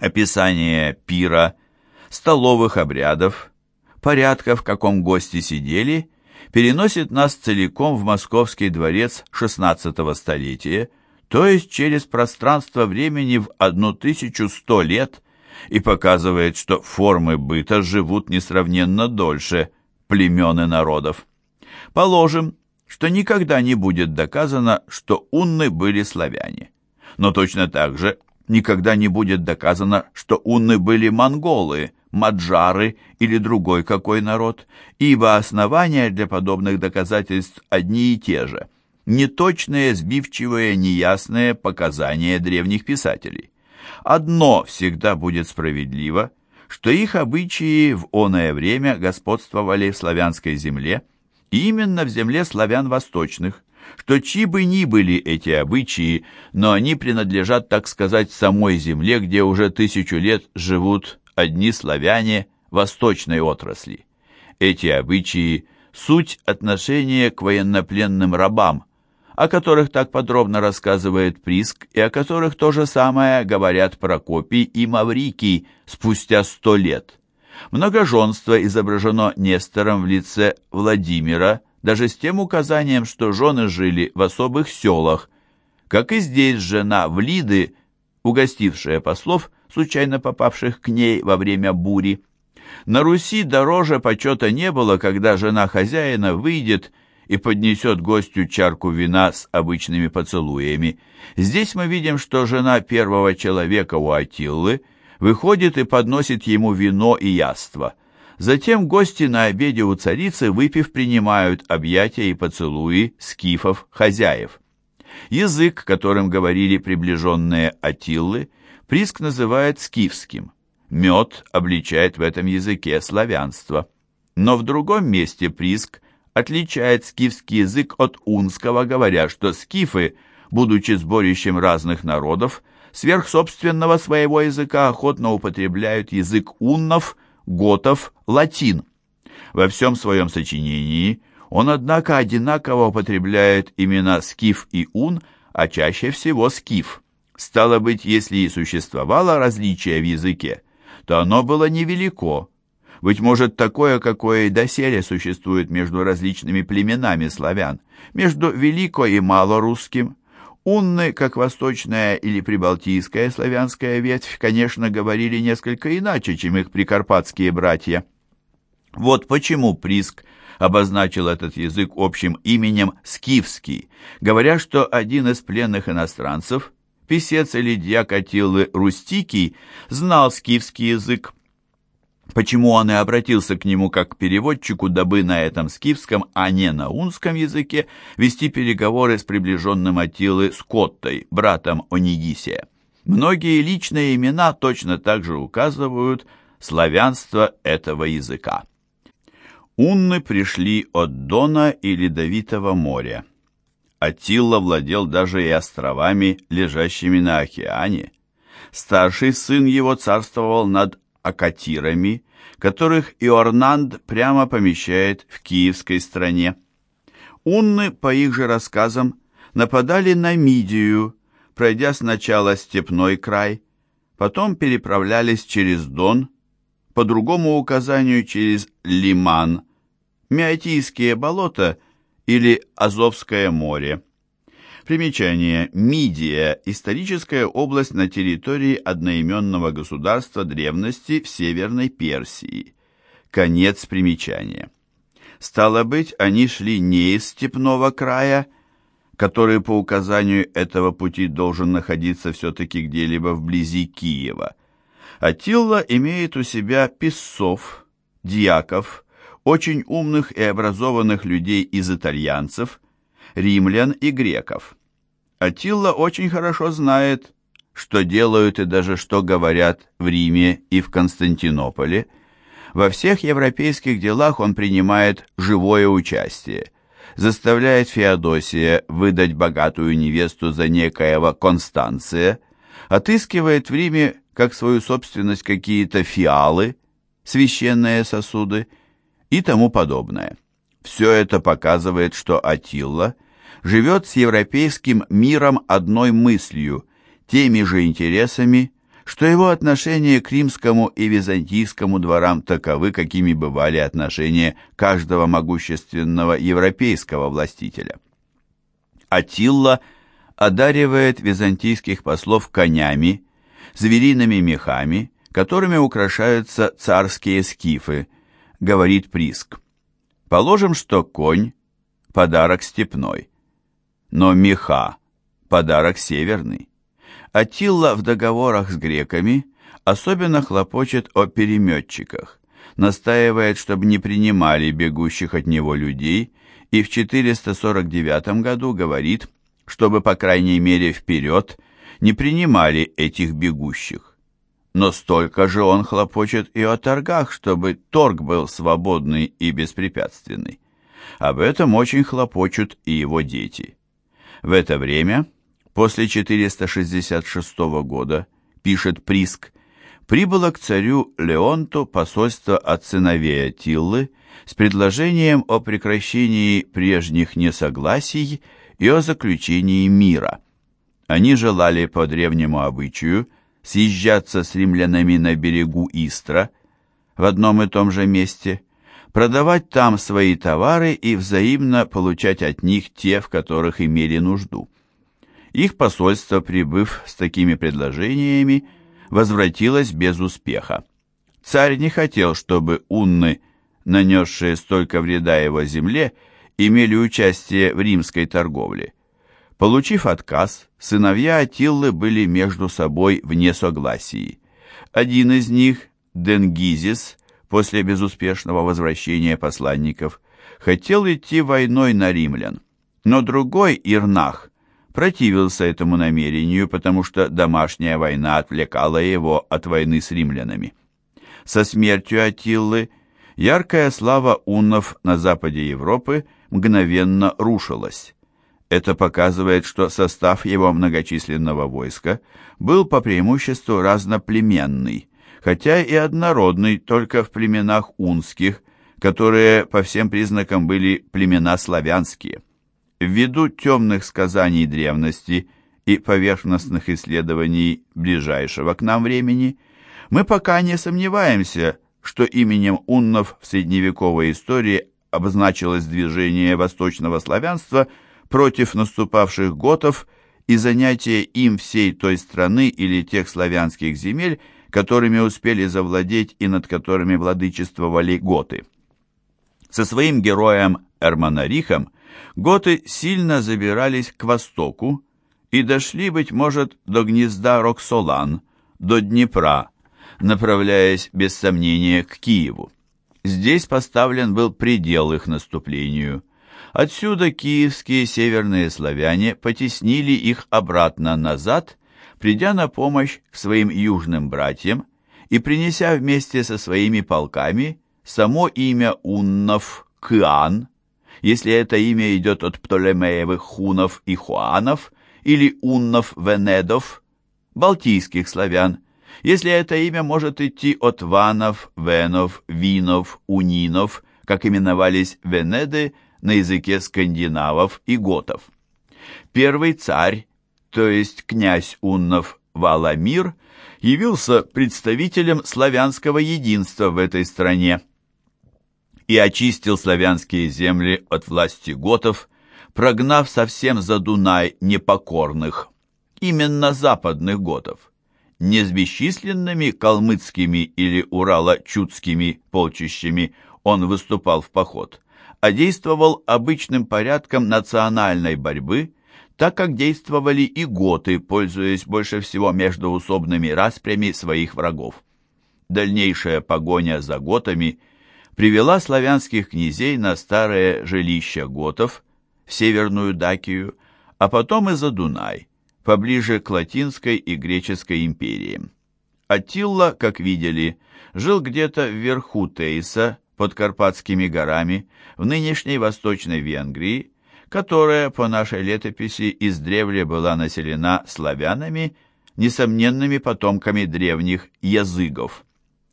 Описание пира, столовых обрядов, порядка, в каком гости сидели, переносит нас целиком в московский дворец XVI столетия, то есть через пространство времени в 1100 лет, и показывает, что формы быта живут несравненно дольше племен и народов. Положим, что никогда не будет доказано, что унны были славяне. Но точно так же никогда не будет доказано, что унны были монголы, маджары или другой какой народ, ибо основания для подобных доказательств одни и те же – неточные, сбивчивые, неясные показания древних писателей. Одно всегда будет справедливо, что их обычаи в оное время господствовали в славянской земле, именно в земле славян восточных, что чьи бы ни были эти обычаи, но они принадлежат, так сказать, самой земле, где уже тысячу лет живут одни славяне восточной отрасли. Эти обычаи – суть отношения к военнопленным рабам, о которых так подробно рассказывает Приск и о которых то же самое говорят Прокопий и Маврикий спустя сто лет. Многоженство изображено Нестором в лице Владимира, даже с тем указанием, что жены жили в особых селах, как и здесь жена Влиды, угостившая послов, случайно попавших к ней во время бури. На Руси дороже почета не было, когда жена хозяина выйдет и поднесет гостю чарку вина с обычными поцелуями. Здесь мы видим, что жена первого человека у Атиллы выходит и подносит ему вино и яство. Затем гости на обеде у царицы, выпив, принимают объятия и поцелуи скифов хозяев. Язык, которым говорили приближенные Атиллы, Приск называет скифским. Мед обличает в этом языке славянство. Но в другом месте Приск отличает скифский язык от унского, говоря, что скифы, будучи сборищем разных народов, сверх собственного своего языка охотно употребляют язык уннов, готов, латин. Во всем своем сочинении он, однако, одинаково употребляет имена скиф и ун, а чаще всего скиф. Стало быть, если и существовало различие в языке, то оно было невелико, быть может, такое, какое и доселе существует между различными племенами славян, между велико- и малорусским. Унны, как восточная или прибалтийская славянская ветвь, конечно, говорили несколько иначе, чем их прикарпатские братья. Вот почему Приск обозначил этот язык общим именем «скифский», говоря, что один из пленных иностранцев, писец или дьяк Атилы Рустикий, знал скифский язык, Почему он и обратился к нему как к переводчику, дабы на этом скифском, а не на унском языке вести переговоры с приближенным Атилы Скоттой, братом Онигисия. Многие личные имена точно так же указывают славянство этого языка. Унны пришли от Дона и Ледовитого моря. Атилла владел даже и островами, лежащими на океане. Старший сын его царствовал над акатирами, которых Иорнанд прямо помещает в киевской стране. Унны, по их же рассказам, нападали на Мидию, пройдя сначала степной край, потом переправлялись через Дон, по другому указанию через Лиман, Меотийские болота или Азовское море. Примечание. Мидия – историческая область на территории одноименного государства древности в Северной Персии. Конец примечания. Стало быть, они шли не из степного края, который по указанию этого пути должен находиться все-таки где-либо вблизи Киева. Атилла имеет у себя писцов, дьяков, очень умных и образованных людей из итальянцев – римлян и греков. Атилла очень хорошо знает, что делают и даже что говорят в Риме и в Константинополе. Во всех европейских делах он принимает живое участие, заставляет Феодосия выдать богатую невесту за некоего Констанция, отыскивает в Риме как свою собственность какие-то фиалы, священные сосуды и тому подобное. Все это показывает, что Атилла – живет с европейским миром одной мыслью, теми же интересами, что его отношения к римскому и византийскому дворам таковы, какими бывали отношения каждого могущественного европейского властителя. Атилла одаривает византийских послов конями, звериными мехами, которыми украшаются царские скифы, говорит Приск. Положим, что конь – подарок степной, но меха – подарок северный. Атилла в договорах с греками особенно хлопочет о переметчиках, настаивает, чтобы не принимали бегущих от него людей, и в 449 году говорит, чтобы, по крайней мере, вперед не принимали этих бегущих. Но столько же он хлопочет и о торгах, чтобы торг был свободный и беспрепятственный. Об этом очень хлопочут и его дети. В это время после 466 года, пишет Приск, прибыло к царю Леонту посольство от сыновей Атиллы с предложением о прекращении прежних несогласий и о заключении мира. Они желали по древнему обычаю съезжаться с римлянами на берегу Истра в одном и том же месте, продавать там свои товары и взаимно получать от них те, в которых имели нужду. Их посольство, прибыв с такими предложениями, возвратилось без успеха. Царь не хотел, чтобы унны, нанесшие столько вреда его земле, имели участие в римской торговле. Получив отказ, сыновья Атиллы были между собой в несогласии. Один из них, Денгизис, после безуспешного возвращения посланников, хотел идти войной на римлян, но другой, Ирнах, противился этому намерению, потому что домашняя война отвлекала его от войны с римлянами. Со смертью Атиллы яркая слава уннов на западе Европы мгновенно рушилась. Это показывает, что состав его многочисленного войска был по преимуществу разноплеменный, хотя и однородный только в племенах унских, которые по всем признакам были племена славянские. Ввиду темных сказаний древности и поверхностных исследований ближайшего к нам времени, мы пока не сомневаемся, что именем уннов в средневековой истории обозначилось движение восточного славянства против наступавших готов и занятие им всей той страны или тех славянских земель, которыми успели завладеть и над которыми владычествовали готы. Со своим героем Эрмонарихом готы сильно забирались к востоку и дошли, быть может, до гнезда Роксолан, до Днепра, направляясь без сомнения к Киеву. Здесь поставлен был предел их наступлению. Отсюда киевские северные славяне потеснили их обратно назад, придя на помощь к своим южным братьям и принеся вместе со своими полками само имя уннов Кыан, если это имя идет от Птолемеевых хунов и хуанов или уннов-венедов, балтийских славян, если это имя может идти от ванов, венов, винов, унинов, как именовались венеды на языке скандинавов и готов. Первый царь, то есть князь уннов Валамир, явился представителем славянского единства в этой стране и очистил славянские земли от власти готов, прогнав совсем за Дунай непокорных, именно западных готов. Не с бесчисленными калмыцкими или урало-чудскими полчищами он выступал в поход, а действовал обычным порядком национальной борьбы, так как действовали и готы, пользуясь больше всего междоусобными распрями своих врагов. Дальнейшая погоня за готами – привела славянских князей на старое жилище готов, в Северную Дакию, а потом и за Дунай, поближе к Латинской и Греческой империям. Аттилла, как видели, жил где-то вверху Тейса, под Карпатскими горами, в нынешней Восточной Венгрии, которая, по нашей летописи, издревле была населена славянами, несомненными потомками древних языков.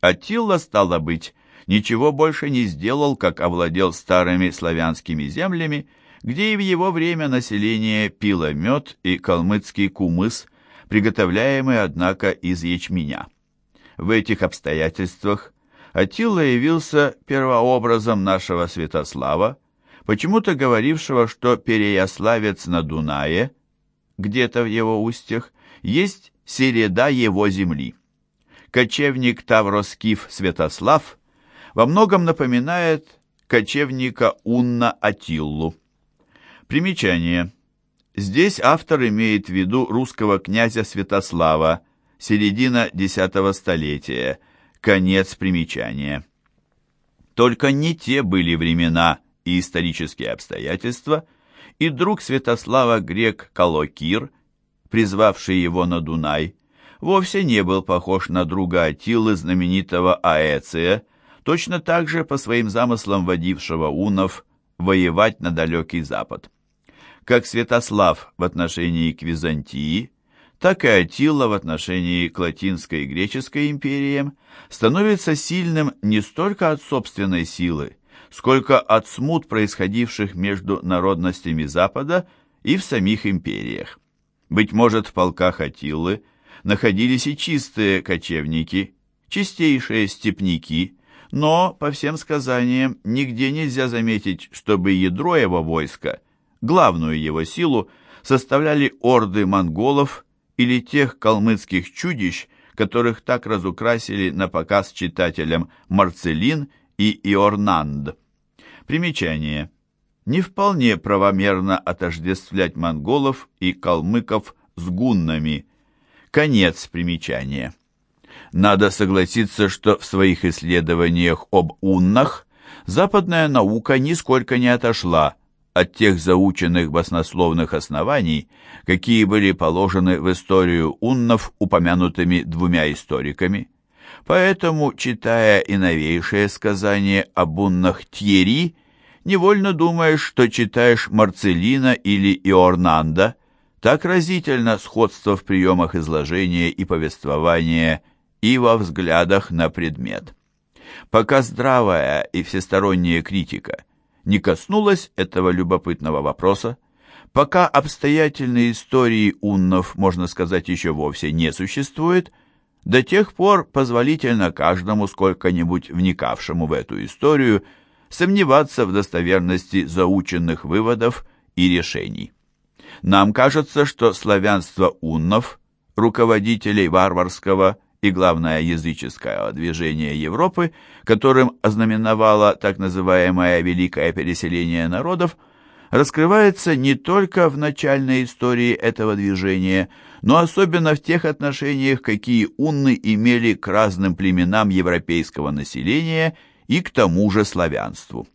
Аттилла, стало быть, ничего больше не сделал, как овладел старыми славянскими землями, где и в его время население пило мед и калмыцкий кумыс, приготовляемый, однако, из ячменя. В этих обстоятельствах Атилла явился первообразом нашего Святослава, почему-то говорившего, что Переяславец на Дунае, где-то в его устьях, есть середа его земли. Кочевник Тавроскиф Святослав во многом напоминает кочевника Унна Атиллу. Примечание. Здесь автор имеет в виду русского князя Святослава, середина X столетия, конец примечания. Только не те были времена и исторические обстоятельства, и друг Святослава грек Калокир, призвавший его на Дунай, вовсе не был похож на друга Атилы знаменитого Аэция, точно так же по своим замыслам водившего унов воевать на далекий запад. Как Святослав в отношении к Византии, так и Атилла в отношении к Латинской и Греческой империям становится сильным не столько от собственной силы, сколько от смут, происходивших между народностями Запада и в самих империях. Быть может, в полках Атиллы находились и чистые кочевники, чистейшие степняки, но, по всем сказаниям, нигде нельзя заметить, чтобы ядро его войска, главную его силу, составляли орды монголов или тех калмыцких чудищ, которых так разукрасили на показ читателям Марцелин и Иорнанд. Примечание. Не вполне правомерно отождествлять монголов и калмыков с гуннами. Конец примечания. Надо согласиться, что в своих исследованиях об уннах западная наука нисколько не отошла от тех заученных баснословных оснований, какие были положены в историю уннов упомянутыми двумя историками. Поэтому, читая и новейшее сказание об уннах Тьери, невольно думаешь, что читаешь Марцелина или Иорнанда, так разительно сходство в приемах изложения и повествования – и во взглядах на предмет. Пока здравая и всесторонняя критика не коснулась этого любопытного вопроса, пока обстоятельной истории уннов, можно сказать, еще вовсе не существует, до тех пор позволительно каждому, сколько-нибудь вникавшему в эту историю, сомневаться в достоверности заученных выводов и решений. Нам кажется, что славянство уннов, руководителей варварского и главное языческое движение Европы, которым ознаменовало так называемое «великое переселение народов», раскрывается не только в начальной истории этого движения, но особенно в тех отношениях, какие унны имели к разным племенам европейского населения и к тому же славянству.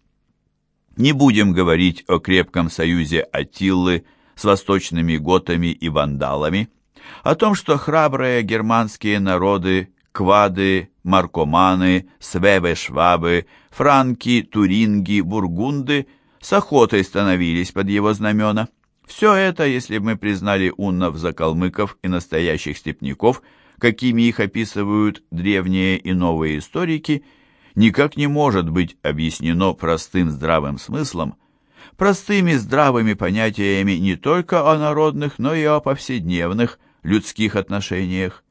Не будем говорить о крепком союзе Аттиллы с восточными готами и вандалами, о том, что храбрые германские народы, квады, маркоманы, свевы-швабы, франки, туринги, бургунды с охотой становились под его знамена. Все это, если мы признали уннов за калмыков и настоящих степняков, какими их описывают древние и новые историки, никак не может быть объяснено простым здравым смыслом, простыми здравыми понятиями не только о народных, но и о повседневных, людских отношениях?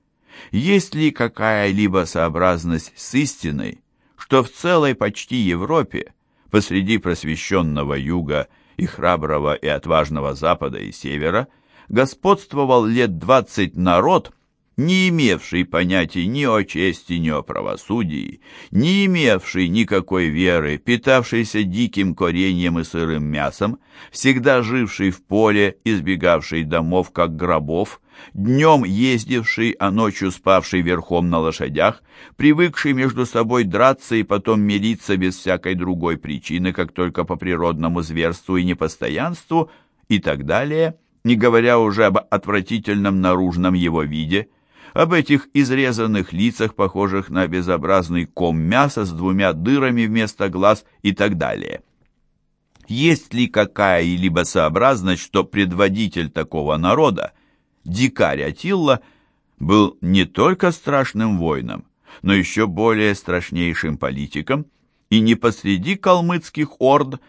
Есть ли какая-либо сообразность с истиной, что в целой почти Европе, посреди просвещенного юга и храброго и отважного запада и севера, господствовал лет двадцать народ, не имевший понятий ни о чести, ни о правосудии, не имевший никакой веры, питавшийся диким кореньем и сырым мясом, всегда живший в поле, избегавший домов, как гробов, днем ездивший, а ночью спавший верхом на лошадях, привыкший между собой драться и потом мириться без всякой другой причины, как только по природному зверству и непостоянству, и так далее, не говоря уже об отвратительном наружном его виде – об этих изрезанных лицах, похожих на безобразный ком мяса с двумя дырами вместо глаз и так далее. Есть ли какая-либо сообразность, что предводитель такого народа, дикарь Атилла, был не только страшным воином, но еще более страшнейшим политиком, и не посреди калмыцких орд,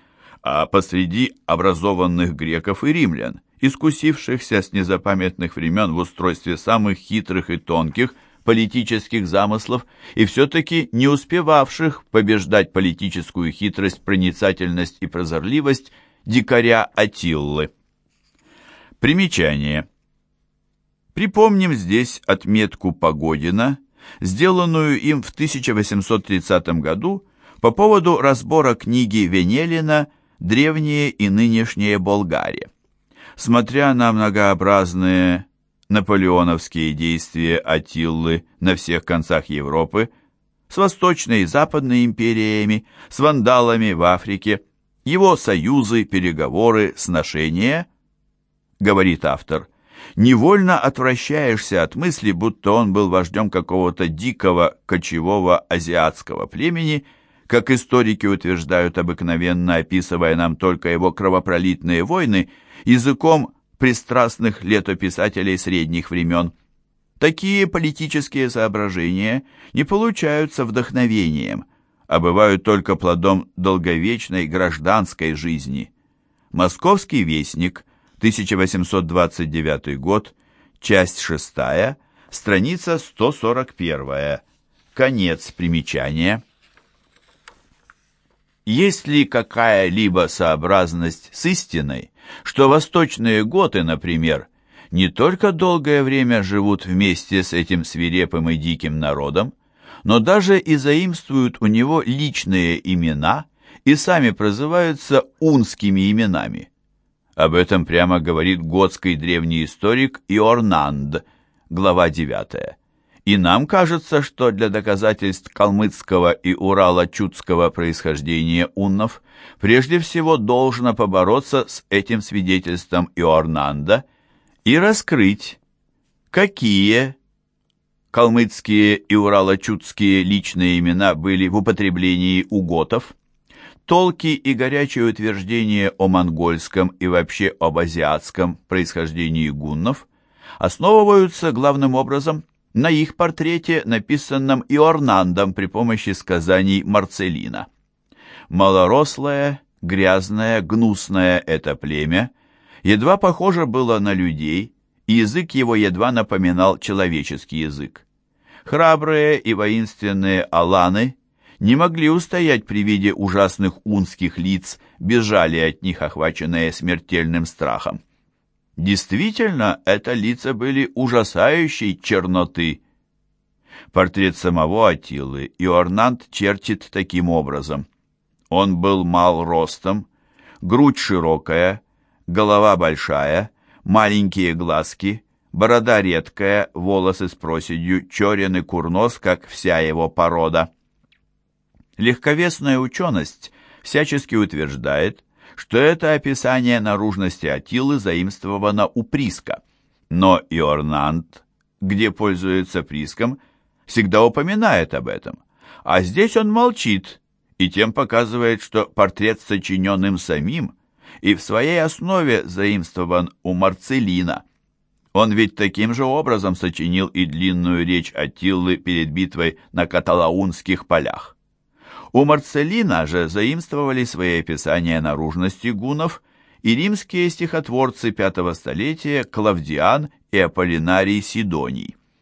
а посреди образованных греков и римлян, искусившихся с незапамятных времен в устройстве самых хитрых и тонких политических замыслов и все-таки не успевавших побеждать политическую хитрость, проницательность и прозорливость дикаря Атиллы. Примечание. Припомним здесь отметку Погодина, сделанную им в 1830 году по поводу разбора книги Венелина «Древние и нынешние Болгария». Смотря на многообразные наполеоновские действия Атиллы на всех концах Европы, с Восточной и Западной империями, с вандалами в Африке, его союзы, переговоры, сношения, говорит автор, невольно отвращаешься от мысли, будто он был вождем какого-то дикого кочевого азиатского племени, как историки утверждают обыкновенно, описывая нам только его кровопролитные войны, языком пристрастных летописателей средних времен. Такие политические соображения не получаются вдохновением, а бывают только плодом долговечной гражданской жизни. Московский вестник, 1829 год, часть 6, страница 141, конец примечания. Есть ли какая-либо сообразность с истиной, что восточные готы, например, не только долгое время живут вместе с этим свирепым и диким народом, но даже и заимствуют у него личные имена и сами прозываются унскими именами. Об этом прямо говорит готский древний историк Иорнанд, глава 9. И нам кажется, что для доказательств калмыцкого и урало-чудского происхождения уннов прежде всего должно побороться с этим свидетельством Иорнанда и раскрыть, какие калмыцкие и урало-чудские личные имена были в употреблении у готов, толки и горячие утверждения о монгольском и вообще об азиатском происхождении гуннов основываются главным образом на их портрете, написанном Иорнандом при помощи сказаний Марцелина. Малорослое, грязное, гнусное это племя едва похоже было на людей, и язык его едва напоминал человеческий язык. Храбрые и воинственные аланы не могли устоять при виде ужасных унских лиц, бежали от них, охваченные смертельным страхом. Действительно, это лица были ужасающей черноты. Портрет самого Атилы Иорнант чертит таким образом. Он был мал ростом, грудь широкая, голова большая, маленькие глазки, борода редкая, волосы с проседью, черен и курнос, как вся его порода. Легковесная ученость всячески утверждает, что это описание наружности Атилы заимствовано у Приска. Но Иорнант, где пользуется Приском, всегда упоминает об этом. А здесь он молчит и тем показывает, что портрет сочинен им самим и в своей основе заимствован у Марцелина. Он ведь таким же образом сочинил и длинную речь Атиллы перед битвой на Каталаунских полях. У Марцелина же заимствовали свои описания наружности гунов и римские стихотворцы V столетия Клавдиан и Аполлинарий Сидоний.